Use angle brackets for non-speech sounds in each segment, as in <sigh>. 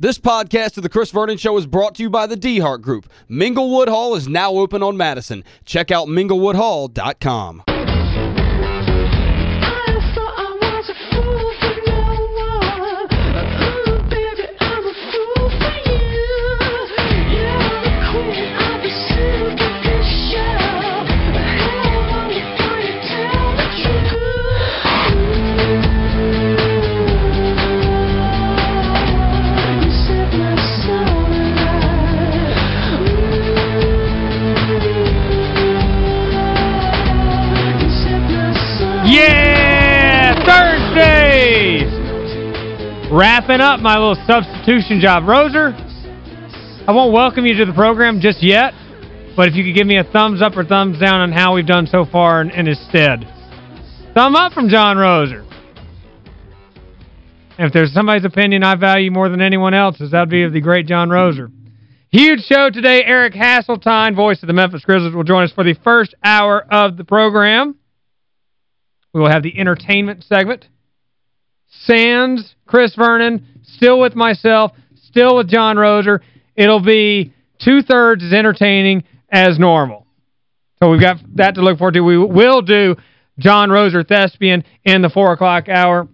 This podcast of The Chris Vernon Show is brought to you by the DeHart Group. Minglewood Hall is now open on Madison. Check out minglewoodhall.com. Wrapping up my little substitution job. Roser, I won't welcome you to the program just yet, but if you could give me a thumbs up or thumbs down on how we've done so far in, in his stead. Thumb up from John Roser. And if there's somebody's opinion I value more than anyone else's, that would be of the great John Roser. Huge show today. Eric Hasseltine, voice of the Memphis Grizzlies, will join us for the first hour of the program. We will have the entertainment segment. Sands, Chris Vernon, still with myself, still with John Roser. It'll be two-thirds as entertaining as normal. So we've got that to look forward to. We will do John Roser Thespian in the 4 o'clock hour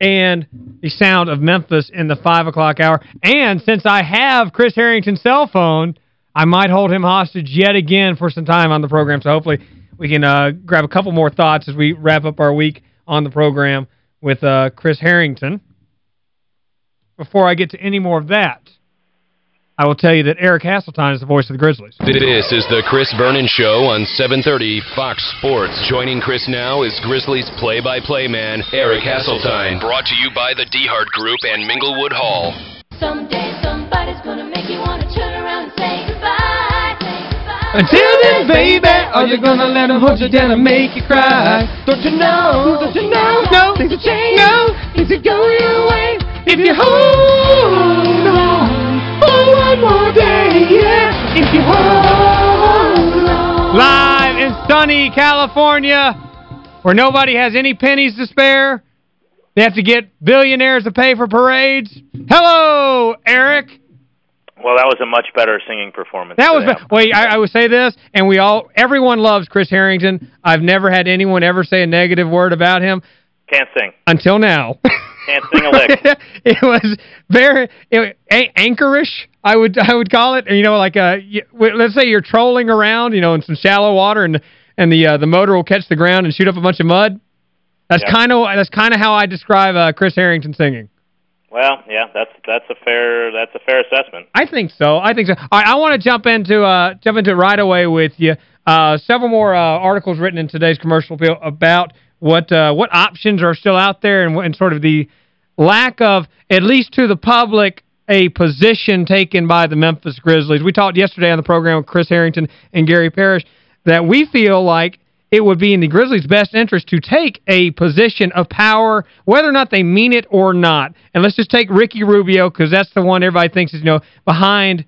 and the sound of Memphis in the 5 o'clock hour. And since I have Chris Harrington's cell phone, I might hold him hostage yet again for some time on the program. So hopefully we can uh, grab a couple more thoughts as we wrap up our week on the program with uh, Chris Harrington. Before I get to any more of that, I will tell you that Eric Hasseltine is the voice of the Grizzlies. This is the Chris Vernon Show on 730 Fox Sports. Joining Chris now is Grizzlies play-by-play man Eric Hasseltine. Brought to you by the DeHart Group and Minglewood Hall. Someday somebody's gonna Until then, baby, are you gonna let him hold you down and make you cry? Don't you know? Don't you know? No. Things will change. No. Things will go your way if you hold on for one more day. Yeah. If you hold on. Live in sunny California, where nobody has any pennies to spare. They have to get billionaires to pay for parades. Hello, Eric. Well, that was a much better singing performance. That was today. wait, I, I would say this, and we all everyone loves Chris Harrington. I've never had anyone ever say a negative word about him Can't sing. until now. Can't sing a lick. <laughs> it was very it, a, anchorish, I would I would call it. You know, like uh let's say you're trolling around, you know, in some shallow water and and the uh, the motor will catch the ground and shoot up a bunch of mud. That's Yeah. kind of that's kind of how I describe uh, Chris Harrington singing. Well, yeah, that's that's a fair that's a fair assessment. I think so. I think so. All right, I want to jump into uh jump into right away with you. Uh several more uh, articles written in today's commercial appeal about what uh what options are still out there and, and sort of the lack of at least to the public a position taken by the Memphis Grizzlies. We talked yesterday on the program with Chris Harrington and Gary Parrish that we feel like it would be in the Grizzlies' best interest to take a position of power, whether or not they mean it or not. And let's just take Ricky Rubio because that's the one everybody thinks is, you know, behind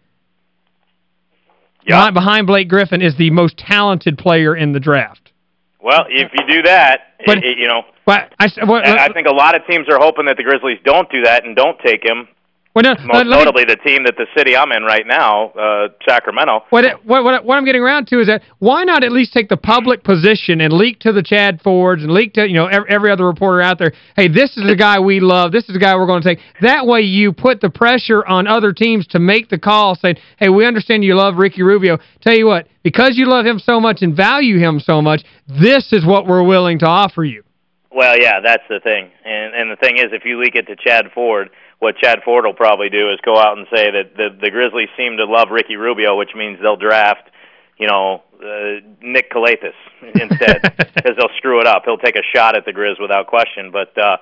Yeah. behind, Blake Griffin is the most talented player in the draft. Well, if you do that, But- it, it- you know, But I, well, I I think a lot of teams are hoping that the Grizzlies don't do that and don't take him. Well, no, Most me- notably, the team that the city I'm in right now, uh, Sacramento. What, what, what, what I'm getting around to is that why not at least take the public position and leak to the Chad Fords and leak to, you know, every, every other reporter out there, hey, this is the guy we love, this is the guy we're going to take. That way you put the pressure on other teams to make the call saying, hey, we understand you love Ricky Rubio. Tell you what, because you love him so much and value him so much, this is what we're willing to offer you. Well, yeah, that's the thing. And and the thing is, if you leak it to Chad Ford, what Chad Ford will probably do is go out and say that the the Grizzlies seem to love Ricky Rubio, which means they'll draft, you know, uh, Nick Calathes <laughs> instead <laughs> because they'll screw it up. He'll take a shot at the Grizz without question. But uh,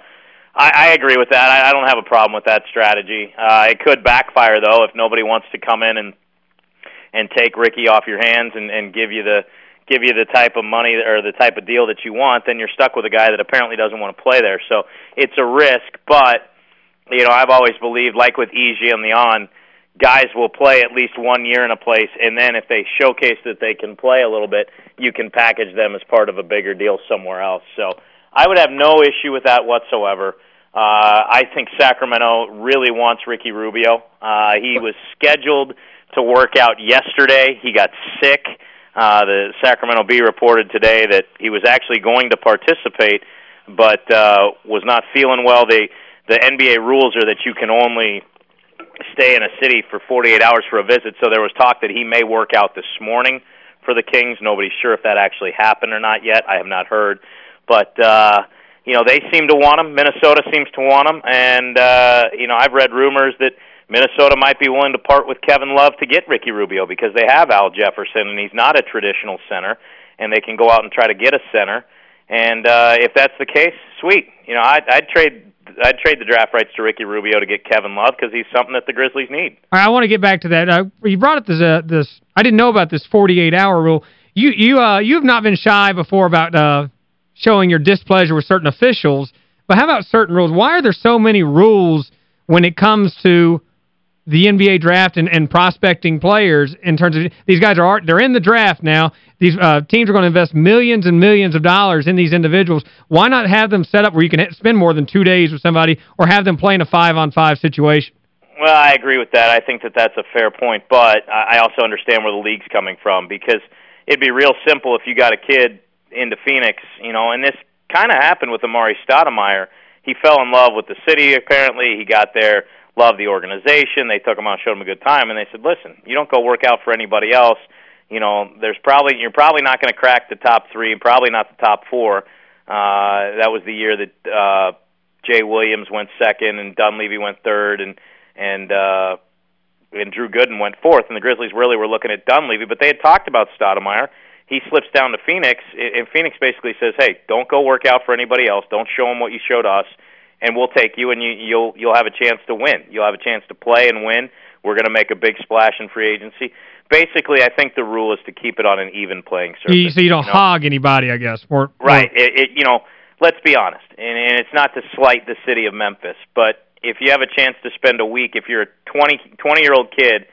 I, I agree with that. I, I don't have a problem with that strategy. Uh, it could backfire though if nobody wants to come in and and take Ricky off your hands and, and give you the give you the type of money or the type of deal that you want, then you're stuck with a guy that apparently doesn't want to play there. So it's a risk, but you know, I've always believed, like with EG and the on, guys will play at least one year in a place, and then if they showcase that they can play a little bit, you can package them as part of a bigger deal somewhere else. So I would have no issue with that whatsoever. Uh, I think Sacramento really wants Ricky Rubio. Uh, he was scheduled to work out yesterday. He got sick. Uh, the Sacramento Bee reported today that he was actually going to participate, but uh, was not feeling well. They, the NBA rules are that you can only stay in a city for 48 hours for a visit. So there was talk that he may work out this morning for the Kings. Nobody's sure if that actually happened or not yet. I have not heard, but uh, you know they seem to want him. Minnesota seems to want him, and uh, you know I've read rumors that Minnesota might be willing to part with Kevin Love to get Ricky Rubio because they have Al Jefferson and he's not a traditional center, and they can go out and try to get a center. And uh, if that's the case, sweet. You know, I'd, I'd trade I'd trade the draft rights to Ricky Rubio to get Kevin Love because he's something that the Grizzlies need. I want to get back to that. Uh, you brought up this uh, this I didn't know about this 48-hour rule. You you uh you've not been shy before about uh showing your displeasure with certain officials, but how about certain rules? Why are there so many rules when it comes to the NBA draft and, and prospecting players in terms of these guys are they're in the draft now. These uh, teams are going to invest millions and millions of dollars in these individuals. Why not have them set up where you can spend more than two days with somebody or have them play in a five-on-five 5 situation? Well, I agree with that. I think that that's a fair point, but I also understand where the league's coming from because it'd be real simple if you got a kid into Phoenix, you know, and this kind of happened with Amar'e Stoudemire. He fell in love with the city, apparently. He got there – loved the organization. They took him out, showed him a good time, and they said, "Listen, you don't go work out for anybody else. You know, there's probably you're probably not going to crack the top three, probably not the top four. Uh, that was the year that uh, Jay Williams went second and Dunleavy went third, and and uh, and Drew Gooden went fourth. And the Grizzlies really were looking at Dunleavy, but they had talked about Stoudemire. He slips down to Phoenix, and Phoenix basically says, "Hey, don't go work out for anybody else. Don't show them what you showed us." And we'll take you, and you, you'll you'll have a chance to win. You'll have a chance to play and win. We're going to make a big splash in free agency. Basically, I think the rule is to keep it on an even playing surface. You, so you don't you know? hog anybody, I guess. Or, right. It, it, you know, let's be honest, and, and it's not to slight the city of Memphis, but if you have a chance to spend a week, if you're a 20, 20 year old kid,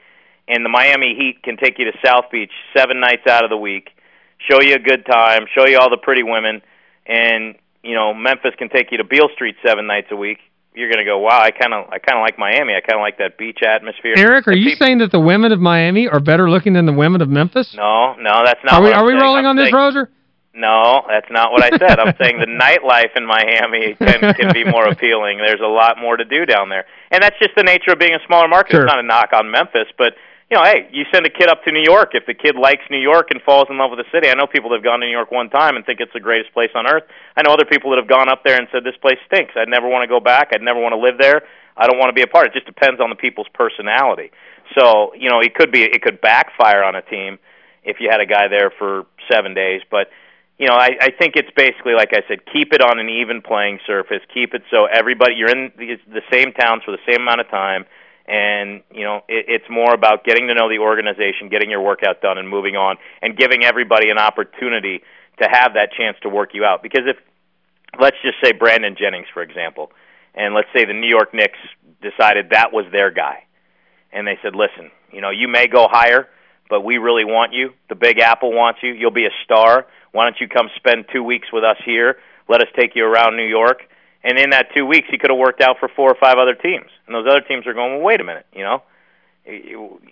and the Miami Heat can take you to South Beach seven nights out of the week, show you a good time, show you all the pretty women, and you know Memphis can take you to Beale Street seven nights a week, you're going to go, wow, I kind of I kind of like Miami. I kind of like that beach atmosphere. Eric, are you people, saying that the women of Miami are better looking than the women of Memphis? No, no, that's not Are we are we rolling I'm on saying, this, Roser? No, that's not what I said. I'm saying the nightlife in Miami can can be more appealing. There's a lot more to do down there. And that's just the nature of being a smaller market. Sure. It's not a knock on Memphis, but you know, hey, you send a kid up to New York. If the kid likes New York and falls in love with the city, I know people that have gone to New York one time and think it's the greatest place on earth. I know other people that have gone up there and said this place stinks. I'd never want to go back. I'd never want to live there. I don't want to be a part. It just depends on the people's personality. So, you know, it could be it could backfire on a team if you had a guy there for seven days. But you know, I, I think it's basically like I said, keep it on an even playing surface. Keep it so everybody you're in the, the same towns for the same amount of time and you know it, it's more about getting to know the organization, getting your workout done, and moving on, and giving everybody an opportunity to have that chance to work you out. Because if let's just say Brandon Jennings, for example, and let's say the New York Knicks decided that was their guy, and they said, listen, you know, you may go higher, but we really want you. The Big Apple wants you. You'll be a star. Why don't you come spend two weeks with us here? Let us take you around New York and in that two weeks, he could have worked out for four or five other teams. And those other teams are going, well, wait a minute, you know,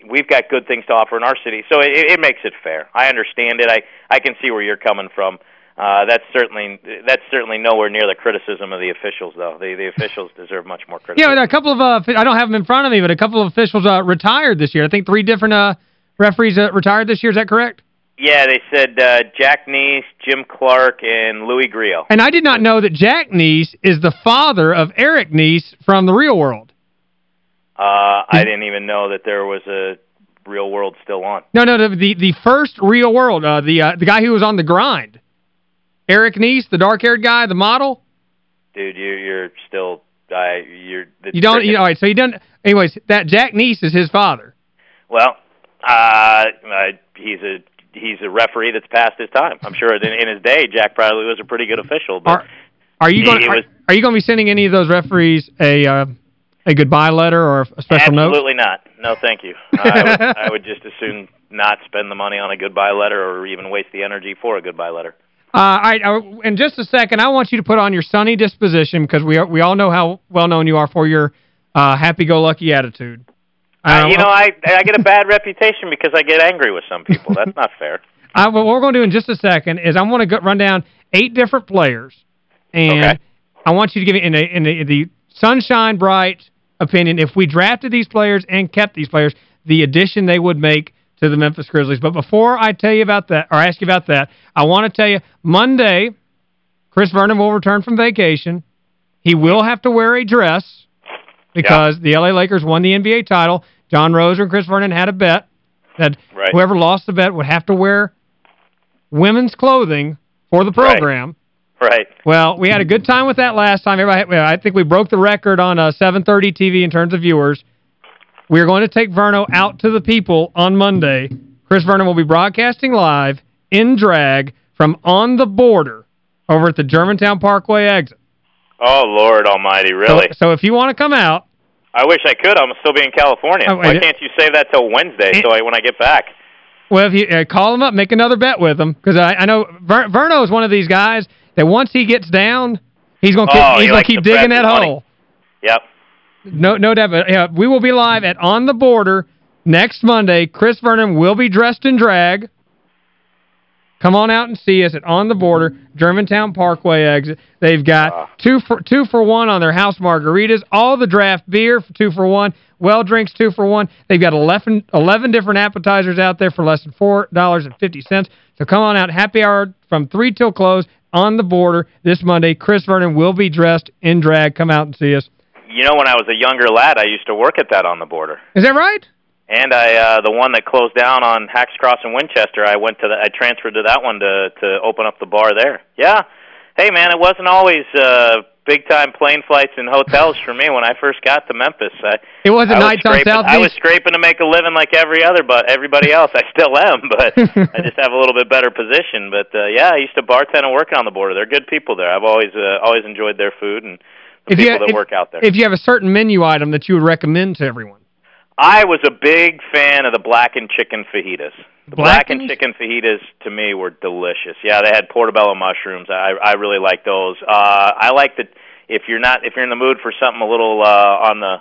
we've got good things to offer in our city. So it, it makes it fair. I understand it. I I can see where you're coming from. Uh, that's certainly that's certainly nowhere near the criticism of the officials, though. The the officials deserve much more criticism. Yeah, a couple of uh, I don't have them in front of me, but a couple of officials uh, retired this year. I think three different uh, referees uh, retired this year. Is that correct? Yeah, they said uh, Jack Nies, Jim Clark, and Louis Grillo. And I did not know that Jack Nies is the father of Eric Nies from The Real World. Uh, I didn't even know that there was a Real World still on. No, no, the the first Real World, uh, the uh, the guy who was on The Grind. Eric Nies, the dark-haired guy, the model. Dude, you you're still I you're You don't you all right, so you don't anyways, that Jack Nies is his father. Well, uh, he's a he's a referee that's past his time. I'm sure in, in his day, Jack probably was a pretty good official. But are, are you going are, are, you going to be sending any of those referees a uh, a goodbye letter or a special absolutely note? Absolutely not. No, thank you. I, would, <laughs> I would just as soon not spend the money on a goodbye letter or even waste the energy for a goodbye letter. Uh, all right, in just a second, I want you to put on your sunny disposition because we are, we all know how well-known you are for your uh, happy-go-lucky attitude. Uh, you know, I I get a bad reputation because I get angry with some people. <laughs> That's not fair. I, what we're going to do in just a second is I'm going to run down eight different players, and Okay. I want you to give me in, a, in, a, the sunshine bright opinion, if we drafted these players and kept these players, the addition they would make to the Memphis Grizzlies. But before I tell you about that, or ask you about that, I want to tell you, Monday, Chris Vernon will return from vacation. He will have to wear a dress because the L.A. Lakers won the NBA title. John Rose and Chris Vernon had a bet that Right. whoever lost the bet would have to wear women's clothing for the program. Right. Well, we had a good time with that last time. Everybody, I think we broke the record on uh, 730 TV in terms of viewers. We're going to take Verno out to the people on Monday. Chris Vernon will be broadcasting live in drag from On the Border over at the Germantown Parkway exit. Oh, Lord almighty, really? so if you want to come out, I wish I could. I'm still be in California. Oh, Why can't you save that till Wednesday It- so I, when I get back? well, if you uh, call him up, make another bet with him. Because I, I know Ver, Verno is one of these guys that once he gets down, he's going to keep, Oh, he's he gonna keep digging that money. hole. Yep. No, no doubt. But, yeah, we will be live at On the Border next Monday. Chris Vernon will be dressed in drag. Come on out and see us at On the Border, Germantown Parkway exit. They've got two for two for one on their house margaritas, all the draft beer for two for one, well drinks two for one. They've got 11, 11 different appetizers out there for less than $4.50. So come on out. Happy hour from 3 till close on the border this Monday. Chris Vernon will be dressed in drag. Come out and see us. You know, when I was a younger lad, I used to work at that on the border. Is that right? And I uh the one that closed down on Hacks Cross in Winchester, I went to the I transferred to that one to to open up the bar there. Yeah. Hey man, it wasn't always uh big time plane flights and hotels for me when I first got to Memphis. I It wasn't I was nights on South I was scraping to make a living like every other but everybody else. I still am, <laughs> but I just have a little bit better position. But uh yeah, I used to bartend and work on the border. They're good people there. I've always uh, always enjoyed their food and the If you, people that if, work out there. if you have a certain menu item that you would recommend to everyone. I was a big fan of the blackened chicken fajitas. The Blackened? blackened chicken fajitas to me were delicious. Yeah, they had portobello mushrooms. I I really like those. Uh I like the if you're not if you're in the mood for something a little uh on the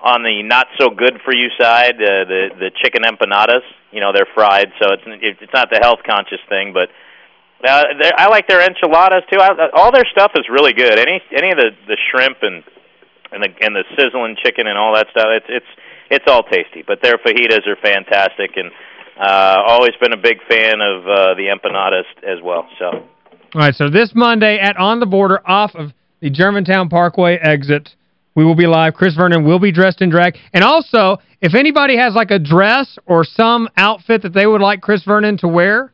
on the not so good for you side, uh, the the chicken empanadas, you know, they're fried, so it's it's not the health conscious thing, but uh, I like their enchiladas too. I, all their stuff is really good. Any any of the the shrimp and and the and the sizzling chicken and all that stuff. It's it's it's all tasty, but their fajitas are fantastic, and uh, always been a big fan of uh, the empanadas as well. So All right, so this Monday at On the Border off of the Germantown Parkway exit, we will be live. Chris Vernon will be dressed in drag. And also, if anybody has like a dress or some outfit that they would like Chris Vernon to wear,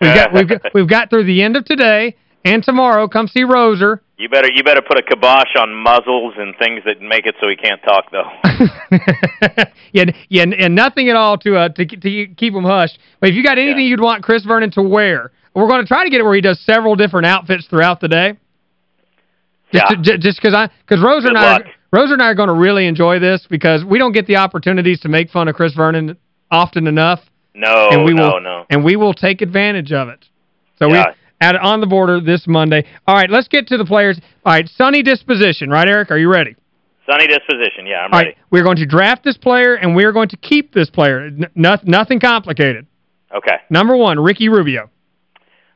we've got we've got, we've got through the end of today and tomorrow. Come see Roser. You better you better put a kibosh on muzzles and things that make it so he can't talk though. <laughs> yeah, yeah, and nothing at all to uh, to to keep him hushed. But if you got anything Yeah. you'd want Chris Vernon to wear, we're going to try to get it where he does several different outfits throughout the day. Just Yeah. to, just because I because Roser Good and I luck. Roser and I are going to really enjoy this because we don't get the opportunities to make fun of Chris Vernon often enough No, and we no, will no. and we will take advantage of it. So Yeah. we at on the border this Monday. All right, let's get to the players. All right, sunny disposition, right Eric? Are you ready? Sunny disposition. Yeah, I'm All ready. right, we're going to draft this player, and we're going to keep this player. N noth- nothing complicated. Okay. Number one, Ricky Rubio.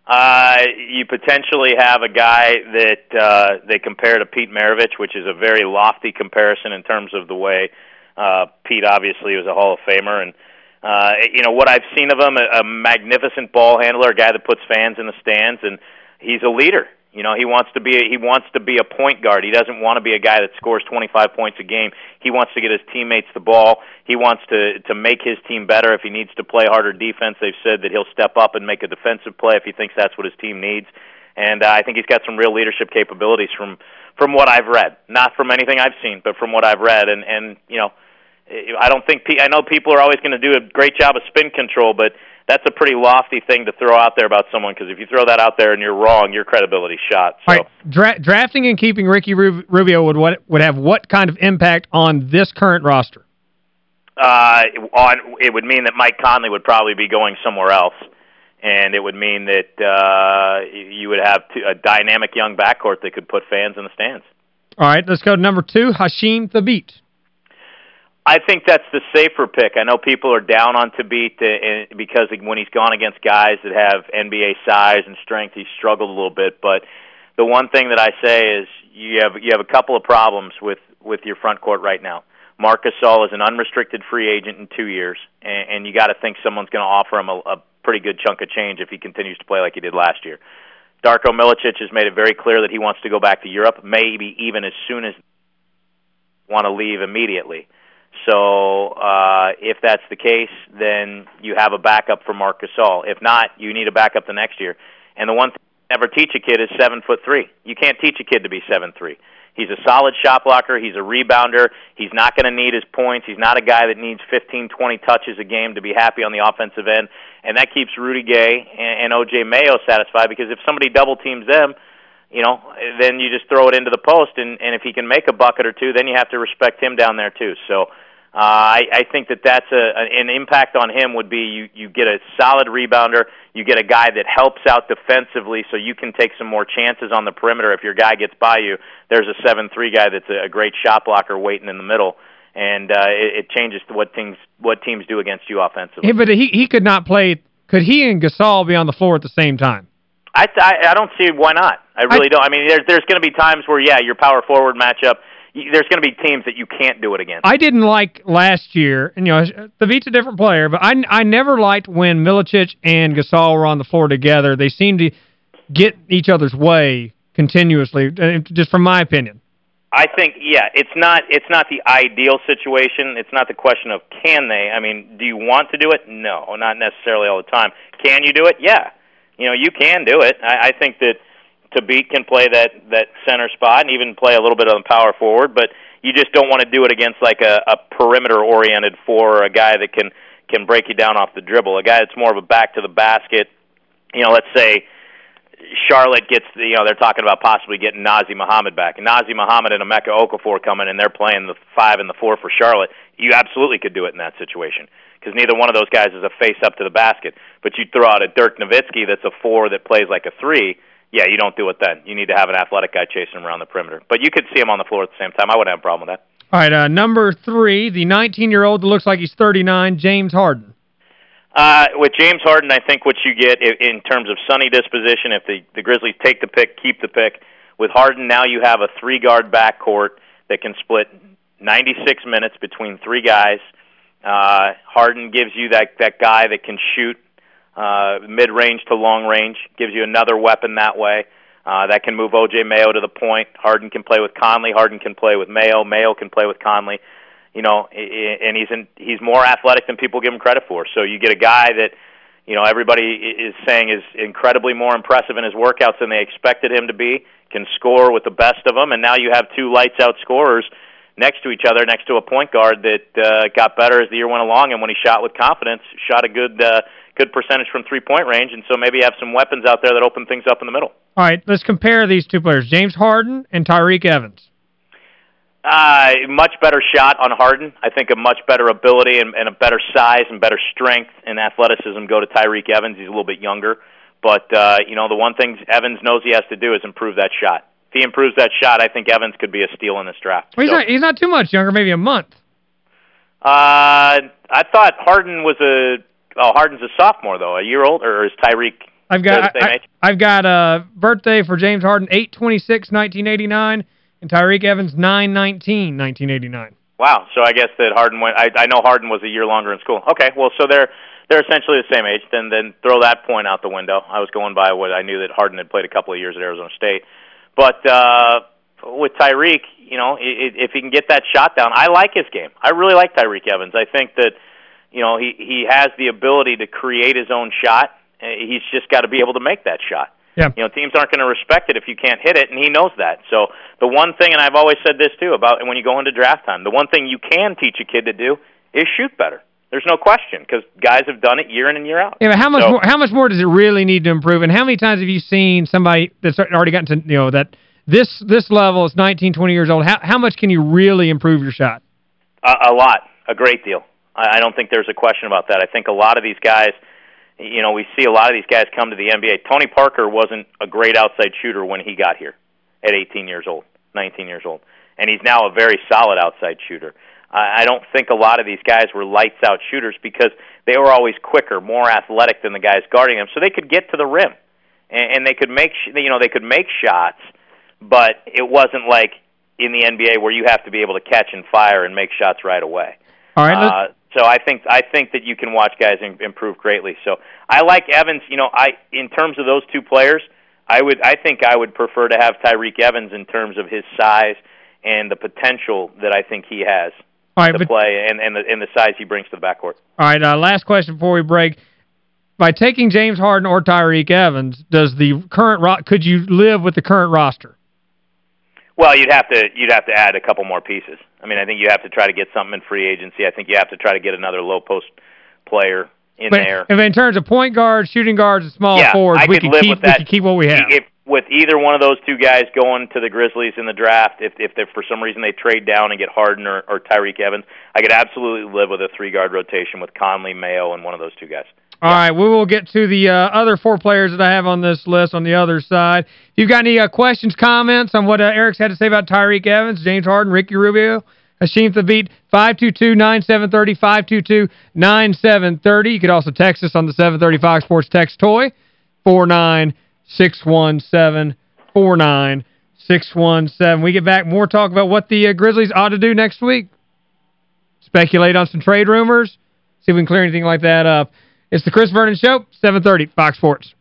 Uh, you potentially have a guy that uh, they compare to Pete Maravich, which is a very lofty comparison in terms of the way uh, Pete obviously was a Hall of Famer, and uh, you know what I've seen of him, a, a magnificent ball handler, a guy that puts fans in the stands, and he's a leader. You know, he wants to be a, he wants to be a point guard. He doesn't want to be a guy that scores 25 points a game. He wants to get his teammates the ball. He wants to to make his team better. If he needs to play harder defense, they've said that he'll step up and make a defensive play if he thinks that's what his team needs. And uh, I think he's got some real leadership capabilities from from what I've read, not from anything I've seen, but from what I've read. And and you know, I don't think I know people are always going to do a great job of spin control, but that's a pretty lofty thing to throw out there about someone because if you throw that out there and you're wrong, your credibility's shot. So All right, dra drafting and keeping Ricky Rubio would what would have what kind of impact on this current roster? uh, on it would mean that Mike Conley would probably be going somewhere else, and it would mean that uh, you would have two, a dynamic young backcourt that could put fans in the stands. All right, let's go to number two, Hasheem Thabeet. I think that's the safer pick. I know people are down on Thabeet uh, because when he's gone against guys that have NBA size and strength, he's struggled a little bit. But the one thing that I say is you have you have a couple of problems with with your front court right now. Marc Gasol is an unrestricted free agent in two years, and, and you got to think someone's going to offer him a, a pretty good chunk of change if he continues to play like he did last year. Darko Milicic has made it very clear that he wants to go back to Europe, maybe even as soon as want to leave immediately. So uh, if that's the case, then you have a backup for Marc Gasol. If not, you need a backup the next year. And the one thing you never teach a kid is seven foot three. You can't teach a kid to be seven three. He's a solid shot blocker. He's a rebounder. He's not going to need his points. He's not a guy that needs 15, 20 touches a game to be happy on the offensive end. And that keeps Rudy Gay and, and OJ Mayo satisfied because if somebody double teams them, you know, then you just throw it into the post, and, and if he can make a bucket or two, then you have to respect him down there too. So uh, I, I think that that's a, an impact on him would be you, you get a solid rebounder, you get a guy that helps out defensively, so you can take some more chances on the perimeter. If your guy gets by you, there's a seven-three guy that's a, a great shot blocker waiting in the middle, and uh, it, it changes to what teams what teams do against you offensively. Yeah, but he he could not play. Could he and Gasol be on the floor at the same time? I I, I don't see why not. I really I, don't. I mean, there's there's going to be times where yeah, your power forward matchup there's going to be teams that you can't do it against. I didn't like last year, and you know, Thabeet's a different player, but I I never liked when Milicic and Gasol were on the floor together. They seemed to get each other's way continuously, uh, just from my opinion. I think yeah, it's not it's not the ideal situation. It's not the question of can they. I mean, do you want to do it? No, not necessarily all the time. Can you do it? Yeah. You know, you can do it. I, I think that Thabeet can play that that center spot and even play a little bit on power forward, but you just don't want to do it against like a, a perimeter oriented four or a guy that can can break you down off the dribble. A guy that's more of a back to the basket. You know, let's say Charlotte gets the, you know they're talking about possibly getting Nazr Mohammed back. And Nazr Mohammed and Emeka Okafor coming and they're playing the five and the four for Charlotte. You absolutely could do it in that situation because neither one of those guys is a face up to the basket. But you throw out a Dirk Nowitzki that's a four that plays like a three yeah, you don't do it then. You need to have an athletic guy chasing him around the perimeter. But you could see him on the floor at the same time. I wouldn't have a problem with that. All right, uh, number three, the 19-year-old that looks like he's 39, James Harden. Uh, with James Harden, I think what you get in terms of sunny disposition, if the, the Grizzlies take the pick, keep the pick. With Harden, now you have a three-guard backcourt that can split 96 minutes between three guys. Uh, Harden gives you that, that guy that can shoot uh, mid-range to long range. Gives you another weapon that way. Uh, that can move OJ Mayo to the point. Harden can play with Conley. Harden can play with Mayo. Mayo can play with Conley. You know, and he's in, he's more athletic than people give him credit for. So you get a guy that you know everybody is saying is incredibly more impressive in his workouts than they expected him to be. Can score with the best of them, and now you have two lights out scorers next to each other, next to a point guard that uh, got better as the year went along, and when he shot with confidence, shot a good. Uh, good percentage from three point range, and so maybe have some weapons out there that open things up in the middle. All right, let's compare these two players, James Harden and Tyreke Evans. Uh, much better shot on Harden. I think a much better ability and, and a better size and better strength and athleticism go to Tyreke Evans. He's a little bit younger. But, uh, you know, the one thing Evans knows he has to do is improve that shot. If he improves that shot, I think Evans could be a steal in this draft. Well, he's, so, not, he's not too much younger, maybe a month. Uh, I thought Harden was a Oh, Harden's a sophomore though, a year old, or is Tyreke? I've got I, have got a birthday for James Harden 8/26/1989 and Tyreke Evans 9/19/1989. Wow, so I guess that Harden went I I know Harden was a year longer in school. Okay, well so they're they're essentially the same age. Then then throw that point out the window. I was going by what I knew that Harden had played a couple of years at Arizona State. But uh with Tyreke, you know, if he can get that shot down, I like his game. I really like Tyreke Evans. I think that you know, he he has the ability to create his own shot. Uh, he's just got to be able to make that shot. Yeah. You know, teams aren't going to respect it if you can't hit it, and he knows that. So the one thing, and I've always said this too about when you go into draft time, the one thing you can teach a kid to do is shoot better. There's no question because guys have done it year in and year out. Yeah, but how much so, more, how much more does it really need to improve? And how many times have you seen somebody that's already gotten to, you know, that this this level is 19, 20 years old. How how much can you really improve your shot? A, a lot, a great deal. I, I don't think there's a question about that. I think a lot of these guys, you know, we see a lot of these guys come to the NBA. Tony Parker wasn't a great outside shooter when he got here at 18 years old, 19 years old, and he's now a very solid outside shooter. I don't think a lot of these guys were lights out shooters because they were always quicker, more athletic than the guys guarding them, so they could get to the rim and, and they could make you know they could make shots, but it wasn't like in the NBA where you have to be able to catch and fire and make shots right away. All right. Uh, so I think I think that you can watch guys improve greatly. So I like Evans. You know, I in terms of those two players, I would I think I would prefer to have Tyreke Evans in terms of his size and the potential that I think he has All right, to but, play and and the and the size he brings to the backcourt. All right, uh, last question before we break. By taking James Harden or Tyreke Evans, does the current ro could you live with the current roster? Well, you'd have to you'd have to add a couple more pieces. I mean, I think you have to try to get something in free agency. I think you have to try to get another low post player in but, there. If in terms of point guards, shooting guards, and small yeah, forwards, I we could can live keep with that. we can keep what we have. If with either one of those two guys going to the Grizzlies in the draft, if if they, for some reason they trade down and get Harden or, or Tyreke Evans, I could absolutely live with a three guard rotation with Conley, Mayo, and one of those two guys. All yeah. right, we will get to the uh, other four players that I have on this list on the other side. If you've got any uh, questions, comments on what uh, Eric's had to say about Tyreke Evans, James Harden, Ricky Rubio, Hasheem Thabeet, 522-9730, 522-9730. You could also text us on the 730 Fox Sports text toy, 49617, 49617. We get back, more talk about what the uh, Grizzlies ought to do next week. Speculate on some trade rumors, see if we can clear anything like that up. It's the Chris Vernon Show, 730, Fox Sports.